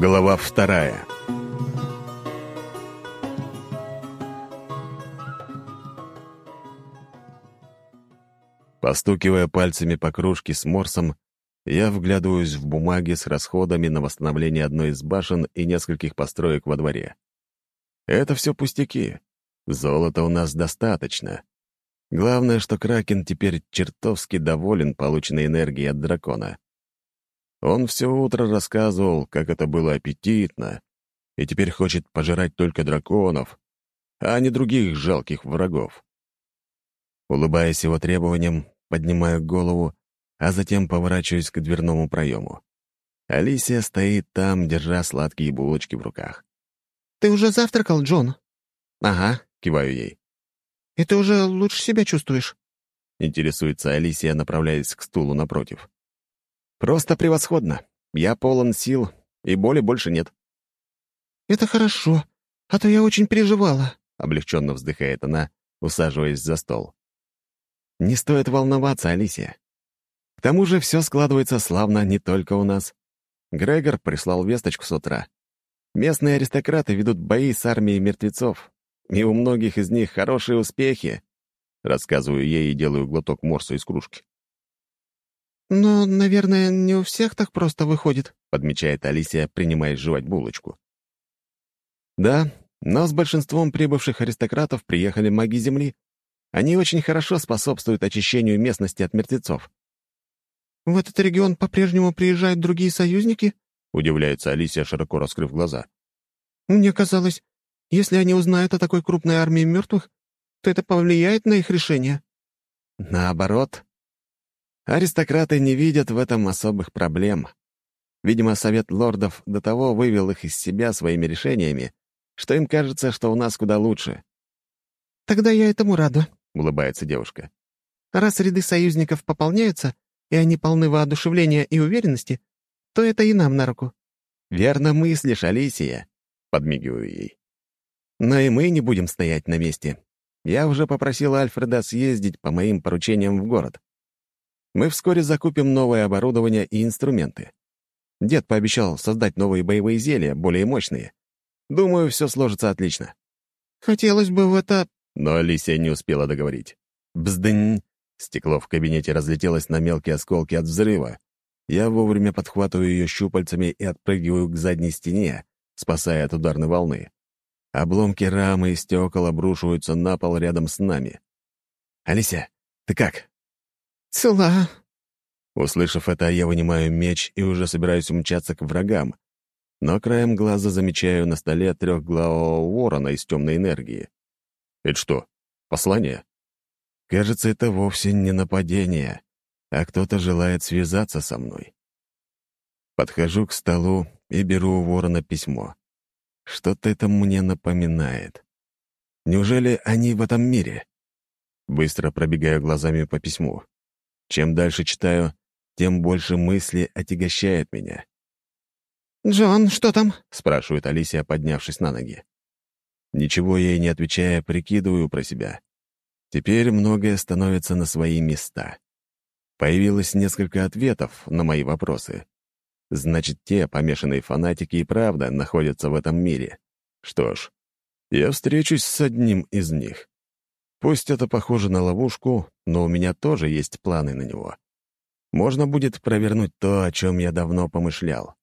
Глава вторая Постукивая пальцами по кружке с морсом, я вглядываюсь в бумаги с расходами на восстановление одной из башен и нескольких построек во дворе. Это все пустяки. Золота у нас достаточно. Главное, что Кракен теперь чертовски доволен полученной энергией от дракона. Он все утро рассказывал, как это было аппетитно, и теперь хочет пожирать только драконов, а не других жалких врагов. Улыбаясь его требованиям, поднимаю голову, а затем поворачиваюсь к дверному проему. Алисия стоит там, держа сладкие булочки в руках. «Ты уже завтракал, Джон?» «Ага», — киваю ей. «И ты уже лучше себя чувствуешь?» Интересуется Алисия, направляясь к стулу напротив. «Просто превосходно. Я полон сил, и боли больше нет». «Это хорошо, а то я очень переживала», — облегченно вздыхает она, усаживаясь за стол. «Не стоит волноваться, Алисия. К тому же все складывается славно не только у нас. Грегор прислал весточку с утра. Местные аристократы ведут бои с армией мертвецов, и у многих из них хорошие успехи. Рассказываю ей и делаю глоток морса из кружки. «Но, наверное, не у всех так просто выходит», — подмечает Алисия, принимаясь жевать булочку. «Да, но с большинством прибывших аристократов приехали маги Земли. Они очень хорошо способствуют очищению местности от мертвецов. «В этот регион по-прежнему приезжают другие союзники?» — удивляется Алисия, широко раскрыв глаза. «Мне казалось, если они узнают о такой крупной армии мертвых, то это повлияет на их решение». «Наоборот. Аристократы не видят в этом особых проблем. Видимо, Совет Лордов до того вывел их из себя своими решениями, что им кажется, что у нас куда лучше». «Тогда я этому рада», — улыбается девушка. «Раз ряды союзников пополняются, и они полны воодушевления и уверенности, то это и нам на руку». «Верно мыслишь, Алисия», — подмигиваю ей. «Но и мы не будем стоять на месте. Я уже попросил Альфреда съездить по моим поручениям в город. Мы вскоре закупим новое оборудование и инструменты. Дед пообещал создать новые боевые зелья, более мощные. Думаю, все сложится отлично». «Хотелось бы в это...» Но Алисия не успела договорить. «Бздынь!» Стекло в кабинете разлетелось на мелкие осколки от взрыва. Я вовремя подхватываю ее щупальцами и отпрыгиваю к задней стене, спасая от ударной волны. Обломки рамы и стекол обрушиваются на пол рядом с нами. «Алися, ты как?» «Цела». Услышав это, я вынимаю меч и уже собираюсь умчаться к врагам, но краем глаза замечаю на столе трехглавого ворона из темной энергии. Это что, послание? Кажется, это вовсе не нападение, а кто-то желает связаться со мной. Подхожу к столу и беру у ворона письмо. Что-то это мне напоминает. Неужели они в этом мире? Быстро пробегаю глазами по письму. Чем дальше читаю, тем больше мысли отягощает меня. «Джон, что там?» — спрашивает Алисия, поднявшись на ноги. Ничего ей не отвечая, прикидываю про себя. Теперь многое становится на свои места. Появилось несколько ответов на мои вопросы. Значит, те помешанные фанатики и правда находятся в этом мире. Что ж, я встречусь с одним из них. Пусть это похоже на ловушку, но у меня тоже есть планы на него. Можно будет провернуть то, о чем я давно помышлял.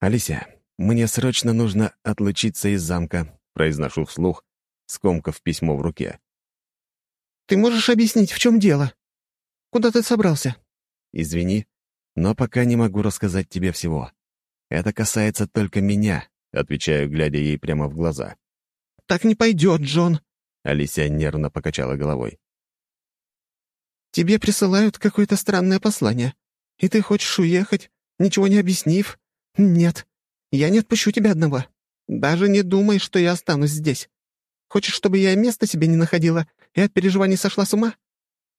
«Алися, мне срочно нужно отлучиться из замка», — произношу вслух, скомкав письмо в руке. «Ты можешь объяснить, в чем дело? Куда ты собрался?» «Извини, но пока не могу рассказать тебе всего. Это касается только меня», — отвечаю, глядя ей прямо в глаза. «Так не пойдет, Джон», — Алисия нервно покачала головой. «Тебе присылают какое-то странное послание, и ты хочешь уехать, ничего не объяснив? Нет, я не отпущу тебя одного. Даже не думай, что я останусь здесь. Хочешь, чтобы я места себе не находила и от переживаний сошла с ума?»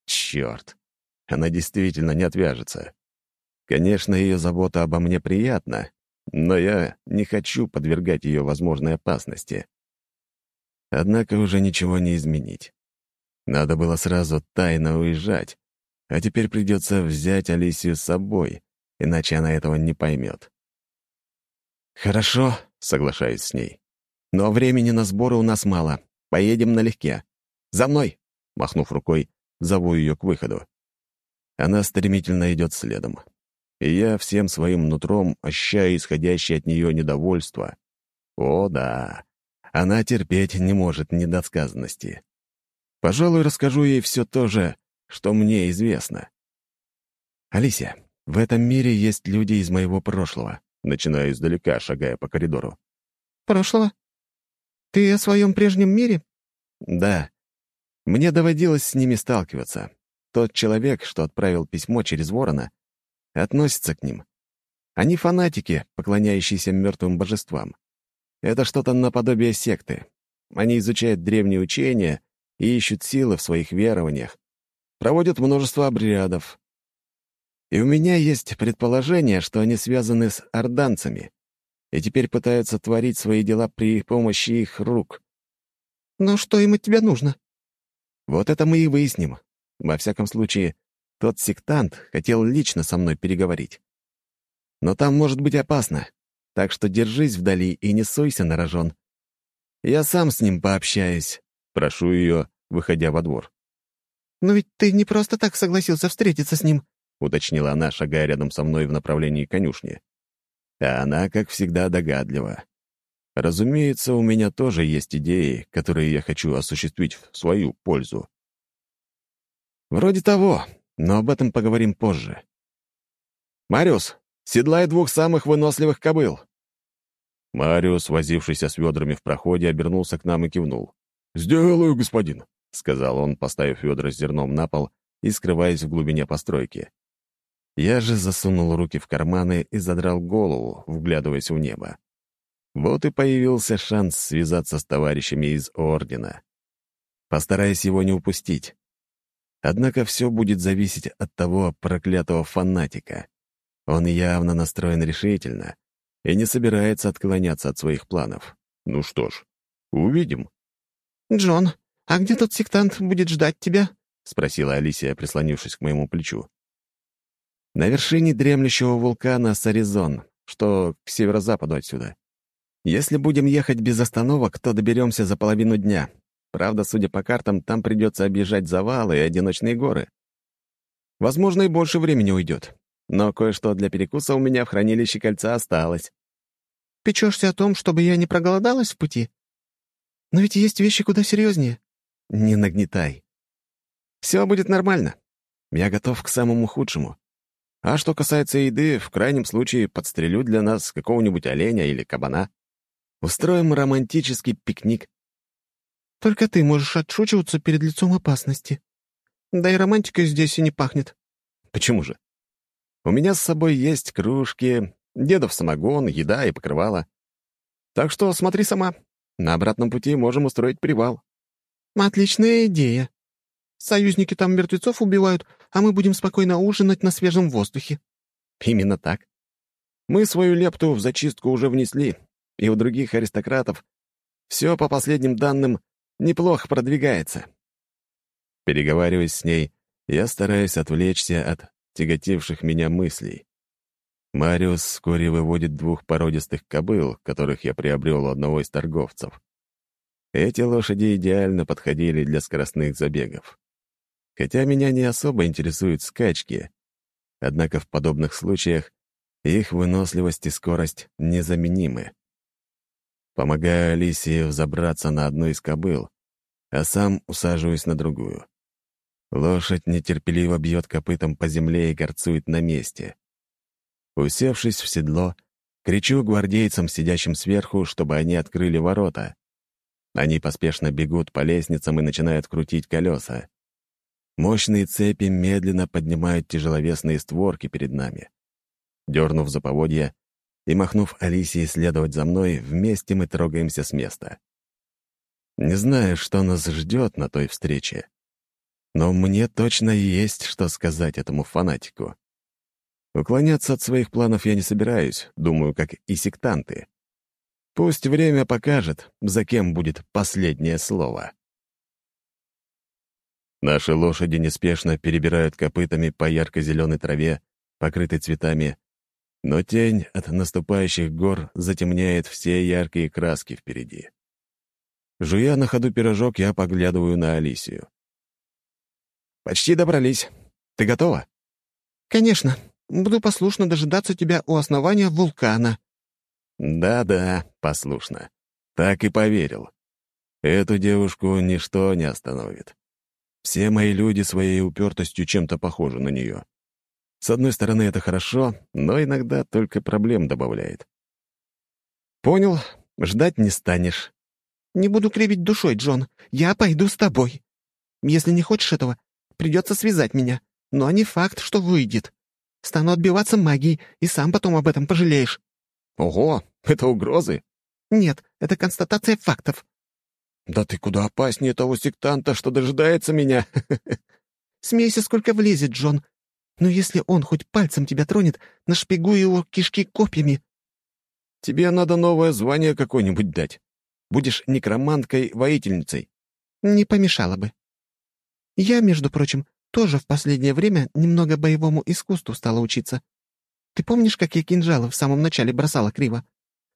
«Черт! Она действительно не отвяжется. Конечно, ее забота обо мне приятна, но я не хочу подвергать ее возможной опасности. Однако уже ничего не изменить. Надо было сразу тайно уезжать, а теперь придется взять Алисию с собой, иначе она этого не поймет. «Хорошо», — соглашаюсь с ней. «Но времени на сборы у нас мало. Поедем налегке. За мной!» Махнув рукой, зову ее к выходу. Она стремительно идет следом. И я всем своим нутром ощущаю исходящее от нее недовольство. О, да, она терпеть не может недосказанности. Пожалуй, расскажу ей все то же, что мне известно. «Алисия, в этом мире есть люди из моего прошлого», начинаю издалека, шагая по коридору. «Прошлого? Ты о своем прежнем мире?» «Да. Мне доводилось с ними сталкиваться. Тот человек, что отправил письмо через ворона, относится к ним. Они фанатики, поклоняющиеся мертвым божествам. Это что-то наподобие секты. Они изучают древние учения и ищут силы в своих верованиях, проводят множество обрядов. И у меня есть предположение, что они связаны с орданцами и теперь пытаются творить свои дела при помощи их рук. «Но что им от тебя нужно?» Вот это мы и выясним. Во всяком случае, тот сектант хотел лично со мной переговорить. Но там может быть опасно, так что держись вдали и не сойся на рожон. Я сам с ним пообщаюсь, прошу ее, выходя во двор. «Но ведь ты не просто так согласился встретиться с ним», — уточнила она, шагая рядом со мной в направлении конюшни. А она, как всегда, догадлива. Разумеется, у меня тоже есть идеи, которые я хочу осуществить в свою пользу. Вроде того, но об этом поговорим позже. «Мариус, седлай двух самых выносливых кобыл!» Мариус, возившийся с ведрами в проходе, обернулся к нам и кивнул. «Сделаю, господин», — сказал он, поставив ведра с зерном на пол и скрываясь в глубине постройки. Я же засунул руки в карманы и задрал голову, вглядываясь в небо. Вот и появился шанс связаться с товарищами из Ордена. Постараюсь его не упустить. Однако все будет зависеть от того проклятого фанатика. Он явно настроен решительно и не собирается отклоняться от своих планов. Ну что ж, увидим. «Джон, а где тот сектант будет ждать тебя?» — спросила Алисия, прислонившись к моему плечу. «На вершине дремлющего вулкана Саризон, что к северо-западу отсюда. Если будем ехать без остановок, то доберемся за половину дня. Правда, судя по картам, там придется объезжать завалы и одиночные горы. Возможно, и больше времени уйдет. Но кое-что для перекуса у меня в хранилище кольца осталось. Печешься о том, чтобы я не проголодалась в пути? Но ведь есть вещи куда серьезнее. Не нагнетай. Все будет нормально. Я готов к самому худшему. А что касается еды, в крайнем случае подстрелю для нас какого-нибудь оленя или кабана. Устроим романтический пикник. Только ты можешь отшучиваться перед лицом опасности. Да и романтикой здесь и не пахнет. Почему же? У меня с собой есть кружки, дедов самогон, еда и покрывало. Так что смотри сама. На обратном пути можем устроить привал. Отличная идея. Союзники там мертвецов убивают, а мы будем спокойно ужинать на свежем воздухе. Именно так. Мы свою лепту в зачистку уже внесли, и у других аристократов все, по последним данным, неплохо продвигается. Переговариваясь с ней, я стараюсь отвлечься от тяготевших меня мыслей. Мариус вскоре выводит двух породистых кобыл, которых я приобрел у одного из торговцев. Эти лошади идеально подходили для скоростных забегов. Хотя меня не особо интересуют скачки, однако в подобных случаях их выносливость и скорость незаменимы. Помогаю Алисии взобраться на одну из кобыл, а сам усаживаюсь на другую. Лошадь нетерпеливо бьет копытом по земле и горцует на месте. Усевшись в седло, кричу гвардейцам, сидящим сверху, чтобы они открыли ворота. Они поспешно бегут по лестницам и начинают крутить колеса. Мощные цепи медленно поднимают тяжеловесные створки перед нами. Дернув за поводья, и, махнув Алисии следовать за мной, вместе мы трогаемся с места. Не знаю, что нас ждет на той встрече, но мне точно есть что сказать этому фанатику. Уклоняться от своих планов я не собираюсь, думаю, как и сектанты. Пусть время покажет, за кем будет последнее слово. Наши лошади неспешно перебирают копытами по ярко-зеленой траве, покрытой цветами, но тень от наступающих гор затемняет все яркие краски впереди. Жуя на ходу пирожок, я поглядываю на Алисию. «Почти добрались. Ты готова?» «Конечно. Буду послушно дожидаться тебя у основания вулкана». «Да-да, послушно. Так и поверил. Эту девушку ничто не остановит. Все мои люди своей упертостью чем-то похожи на нее. С одной стороны, это хорошо, но иногда только проблем добавляет. «Понял, ждать не станешь». «Не буду кривить душой, Джон. Я пойду с тобой. Если не хочешь этого, придется связать меня. Но не факт, что выйдет. Стану отбиваться магией, и сам потом об этом пожалеешь». «Ого, это угрозы?» «Нет, это констатация фактов». «Да ты куда опаснее того сектанта, что дожидается меня!» «Смейся, сколько влезет, Джон. Но если он хоть пальцем тебя тронет, нашпигуй его кишки копьями». «Тебе надо новое звание какое-нибудь дать. Будешь некроманткой-воительницей». «Не помешало бы. Я, между прочим, тоже в последнее время немного боевому искусству стала учиться. Ты помнишь, как я кинжалы в самом начале бросала криво?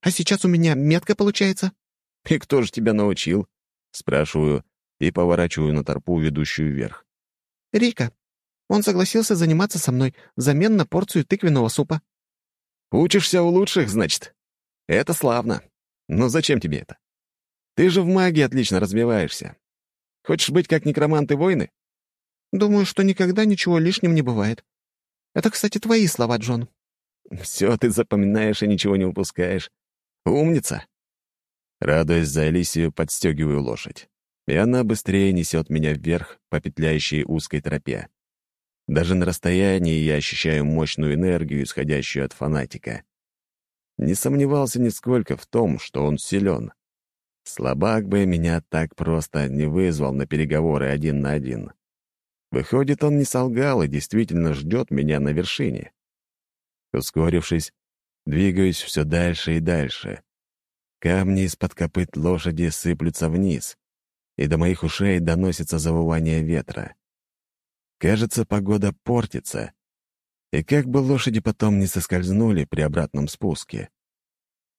А сейчас у меня метка получается». «И кто же тебя научил?» — спрашиваю и поворачиваю на торпу, ведущую вверх. «Рика. Он согласился заниматься со мной взамен на порцию тыквенного супа». «Учишься у лучших, значит? Это славно. Но зачем тебе это? Ты же в магии отлично развиваешься. Хочешь быть как некроманты войны?» «Думаю, что никогда ничего лишним не бывает. Это, кстати, твои слова, Джон». «Все ты запоминаешь и ничего не упускаешь. Умница!» Радуясь за Алисию, подстегиваю лошадь, и она быстрее несет меня вверх по петляющей узкой тропе. Даже на расстоянии я ощущаю мощную энергию, исходящую от фанатика. Не сомневался нисколько в том, что он силен. Слабак бы меня так просто не вызвал на переговоры один на один. Выходит, он не солгал и действительно ждет меня на вершине. Ускорившись, двигаюсь все дальше и дальше. Камни из-под копыт лошади сыплются вниз, и до моих ушей доносится завывание ветра. Кажется, погода портится. И как бы лошади потом не соскользнули при обратном спуске.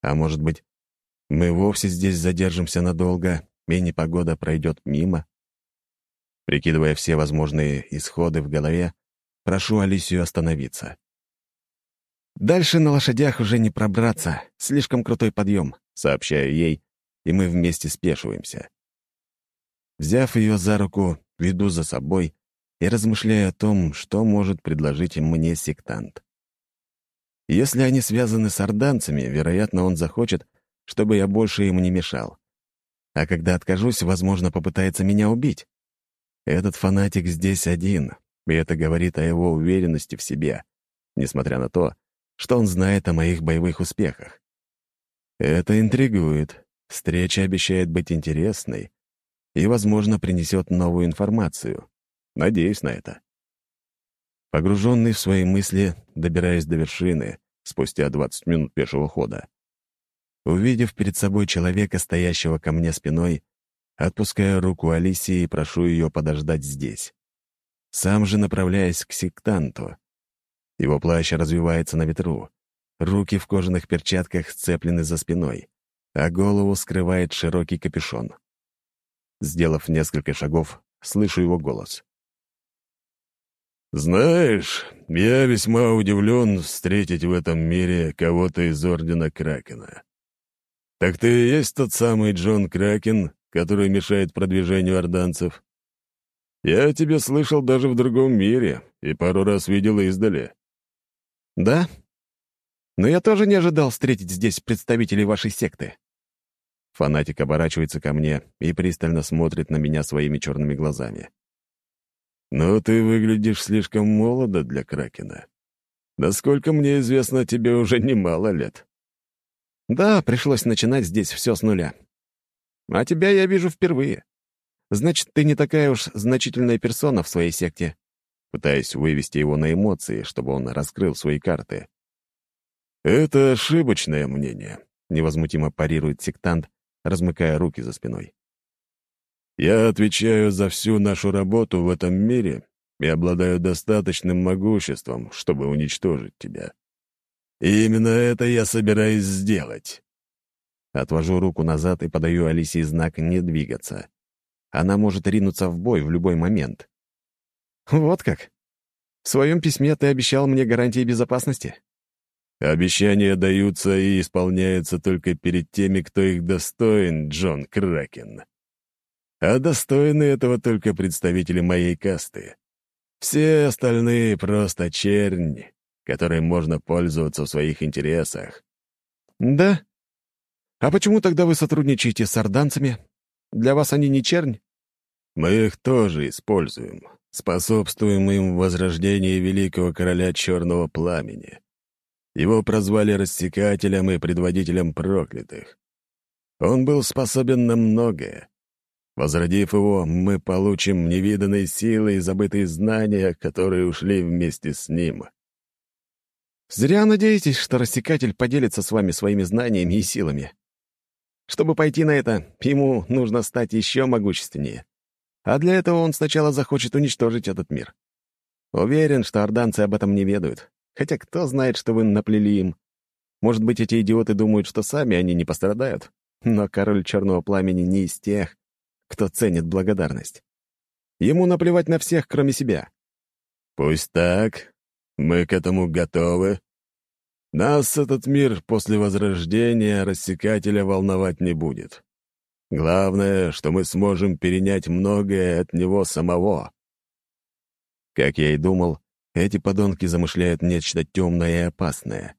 А может быть, мы вовсе здесь задержимся надолго, и непогода пройдет мимо? Прикидывая все возможные исходы в голове, прошу Алисию остановиться. «Дальше на лошадях уже не пробраться, слишком крутой подъем», — сообщаю ей, и мы вместе спешиваемся. Взяв ее за руку, веду за собой и размышляя о том, что может предложить мне сектант. Если они связаны с орданцами, вероятно, он захочет, чтобы я больше ему не мешал. А когда откажусь, возможно, попытается меня убить. Этот фанатик здесь один, и это говорит о его уверенности в себе, несмотря на то, что он знает о моих боевых успехах. Это интригует. Встреча обещает быть интересной и, возможно, принесет новую информацию. Надеюсь на это. Погруженный в свои мысли, добираясь до вершины, спустя 20 минут пешего хода. Увидев перед собой человека, стоящего ко мне спиной, отпускаю руку Алисии и прошу ее подождать здесь. Сам же направляясь к сектанту. Его плащ развивается на ветру, руки в кожаных перчатках сцеплены за спиной, а голову скрывает широкий капюшон. Сделав несколько шагов, слышу его голос. «Знаешь, я весьма удивлен встретить в этом мире кого-то из Ордена Кракена. Так ты и есть тот самый Джон Кракен, который мешает продвижению орданцев? Я тебя слышал даже в другом мире и пару раз видел издали». «Да? Но я тоже не ожидал встретить здесь представителей вашей секты». Фанатик оборачивается ко мне и пристально смотрит на меня своими черными глазами. «Но ты выглядишь слишком молодо для Кракена. Насколько мне известно, тебе уже немало лет». «Да, пришлось начинать здесь все с нуля. А тебя я вижу впервые. Значит, ты не такая уж значительная персона в своей секте». Пытаясь вывести его на эмоции, чтобы он раскрыл свои карты. «Это ошибочное мнение», — невозмутимо парирует сектант, размыкая руки за спиной. Я отвечаю за всю нашу работу в этом мире и обладаю достаточным могуществом, чтобы уничтожить тебя. И именно это я собираюсь сделать. Отвожу руку назад и подаю Алисе знак «не двигаться». Она может ринуться в бой в любой момент. «Вот как? В своем письме ты обещал мне гарантии безопасности?» «Обещания даются и исполняются только перед теми, кто их достоин, Джон Кракен. А достойны этого только представители моей касты. Все остальные — просто чернь, которой можно пользоваться в своих интересах». «Да? А почему тогда вы сотрудничаете с орданцами? Для вас они не чернь?» «Мы их тоже используем, способствуем им в возрождении великого короля Черного Пламени. Его прозвали рассекателем и предводителем проклятых. Он был способен на многое. Возродив его, мы получим невиданные силы и забытые знания, которые ушли вместе с ним. Зря надеетесь, что рассекатель поделится с вами своими знаниями и силами. Чтобы пойти на это, ему нужно стать еще могущественнее. А для этого он сначала захочет уничтожить этот мир. Уверен, что орданцы об этом не ведают. Хотя кто знает, что вы наплели им. Может быть, эти идиоты думают, что сами они не пострадают. Но король Черного Пламени не из тех, кто ценит благодарность. Ему наплевать на всех, кроме себя. Пусть так. Мы к этому готовы. Нас этот мир после возрождения рассекателя волновать не будет. Главное, что мы сможем перенять многое от него самого. Как я и думал, эти подонки замышляют нечто темное и опасное.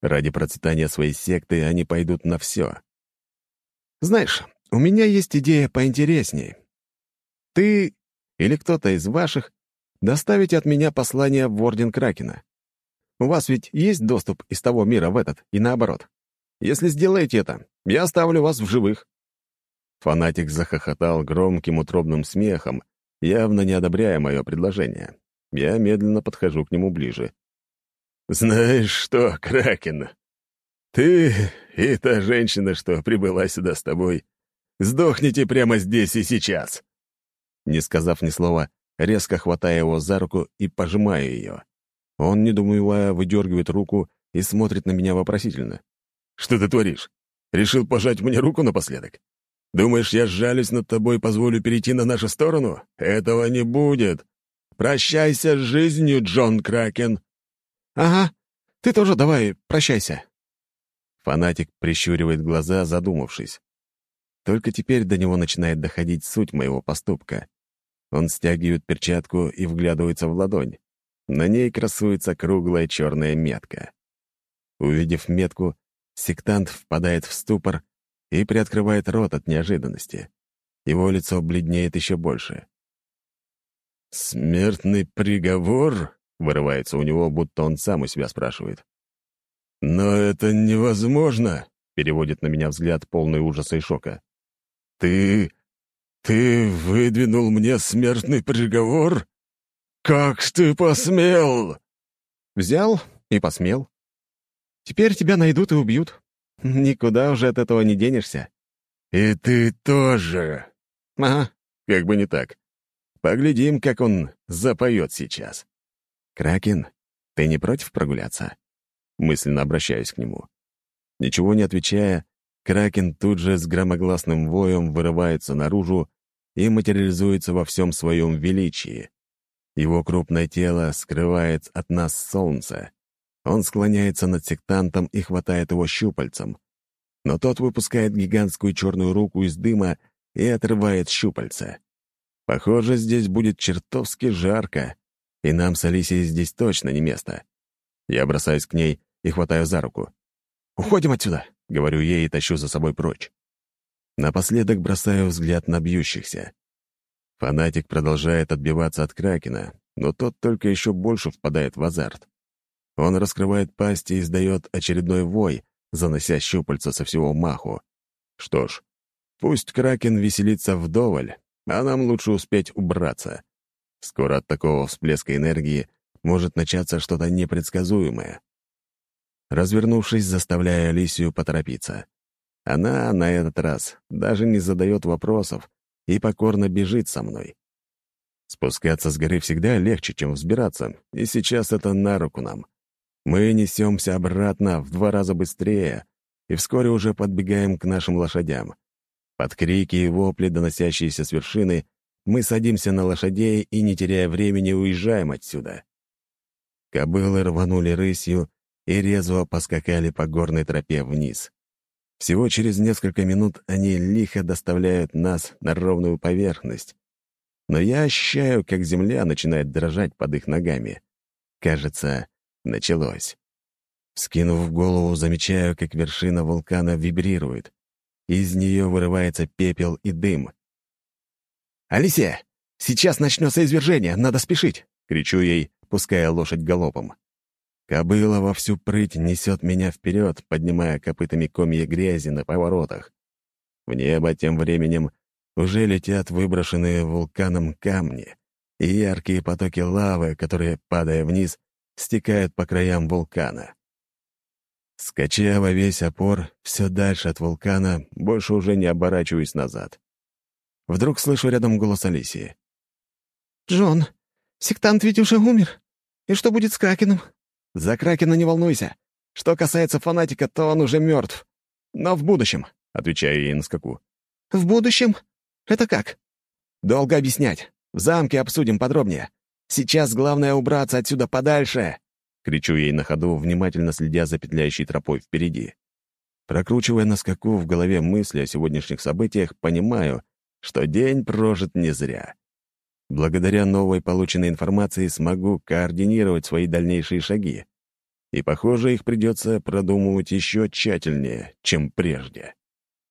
Ради процветания своей секты они пойдут на все. Знаешь, у меня есть идея поинтереснее. Ты или кто-то из ваших доставите от меня послание в Орден Кракена. У вас ведь есть доступ из того мира в этот и наоборот. Если сделаете это, я оставлю вас в живых. Фанатик захохотал громким утробным смехом, явно не одобряя мое предложение. Я медленно подхожу к нему ближе. «Знаешь что, Кракен, ты и та женщина, что прибыла сюда с тобой, сдохните прямо здесь и сейчас!» Не сказав ни слова, резко хватая его за руку и пожимая ее. Он, не думая, выдергивает руку и смотрит на меня вопросительно. «Что ты творишь? Решил пожать мне руку напоследок? Думаешь, я сжалюсь над тобой и позволю перейти на нашу сторону? Этого не будет. Прощайся с жизнью, Джон Кракен. Ага, ты тоже давай, прощайся. Фанатик прищуривает глаза, задумавшись. Только теперь до него начинает доходить суть моего поступка. Он стягивает перчатку и вглядывается в ладонь. На ней красуется круглая черная метка. Увидев метку, сектант впадает в ступор и приоткрывает рот от неожиданности. Его лицо бледнеет еще больше. «Смертный приговор?» — вырывается у него, будто он сам у себя спрашивает. «Но это невозможно!» — переводит на меня взгляд полный ужаса и шока. «Ты... ты выдвинул мне смертный приговор? Как ты посмел?» «Взял и посмел. Теперь тебя найдут и убьют. Никуда уже от этого не денешься. И ты тоже. Ага, как бы не так. Поглядим, как он запоет сейчас. Кракен, ты не против прогуляться? Мысленно обращаюсь к нему. Ничего не отвечая, Кракен тут же с громогласным воем вырывается наружу и материализуется во всем своем величии. Его крупное тело скрывает от нас солнце. Он склоняется над сектантом и хватает его щупальцем. Но тот выпускает гигантскую черную руку из дыма и отрывает щупальца. Похоже, здесь будет чертовски жарко, и нам с Алисией здесь точно не место. Я бросаюсь к ней и хватаю за руку. «Уходим отсюда!» — говорю ей и тащу за собой прочь. Напоследок бросаю взгляд на бьющихся. Фанатик продолжает отбиваться от Кракена, но тот только еще больше впадает в азарт. Он раскрывает пасть и издает очередной вой, занося щупальца со всего маху. Что ж, пусть Кракен веселится вдоволь, а нам лучше успеть убраться. Скоро от такого всплеска энергии может начаться что-то непредсказуемое. Развернувшись, заставляя Алисию поторопиться. Она на этот раз даже не задает вопросов и покорно бежит со мной. Спускаться с горы всегда легче, чем взбираться, и сейчас это на руку нам. Мы несемся обратно в два раза быстрее и вскоре уже подбегаем к нашим лошадям. Под крики и вопли, доносящиеся с вершины, мы садимся на лошадей и, не теряя времени, уезжаем отсюда. Кобылы рванули рысью и резво поскакали по горной тропе вниз. Всего через несколько минут они лихо доставляют нас на ровную поверхность. Но я ощущаю, как земля начинает дрожать под их ногами. Кажется, началось. Скинув голову, замечаю, как вершина вулкана вибрирует. Из нее вырывается пепел и дым. «Алисия, сейчас начнется извержение, надо спешить!» — кричу ей, пуская лошадь галопом. Кобыла во всю прыть несет меня вперед, поднимая копытами комья грязи на поворотах. В небо тем временем уже летят выброшенные вулканом камни и яркие потоки лавы, которые, падая вниз, стекают по краям вулкана. Скача во весь опор, все дальше от вулкана, больше уже не оборачиваюсь назад. Вдруг слышу рядом голос Алисии. «Джон, сектант ведь уже умер. И что будет с Кракеном?» «За Кракена не волнуйся. Что касается фанатика, то он уже мертв. Но в будущем», — отвечаю ей на скаку. «В будущем? Это как?» «Долго объяснять. В замке обсудим подробнее. Сейчас главное убраться отсюда подальше!» — кричу ей на ходу, внимательно следя за петляющей тропой впереди. Прокручивая на скаку в голове мысли о сегодняшних событиях, понимаю, что день прожит не зря. Благодаря новой полученной информации смогу координировать свои дальнейшие шаги. И, похоже, их придется продумывать еще тщательнее, чем прежде.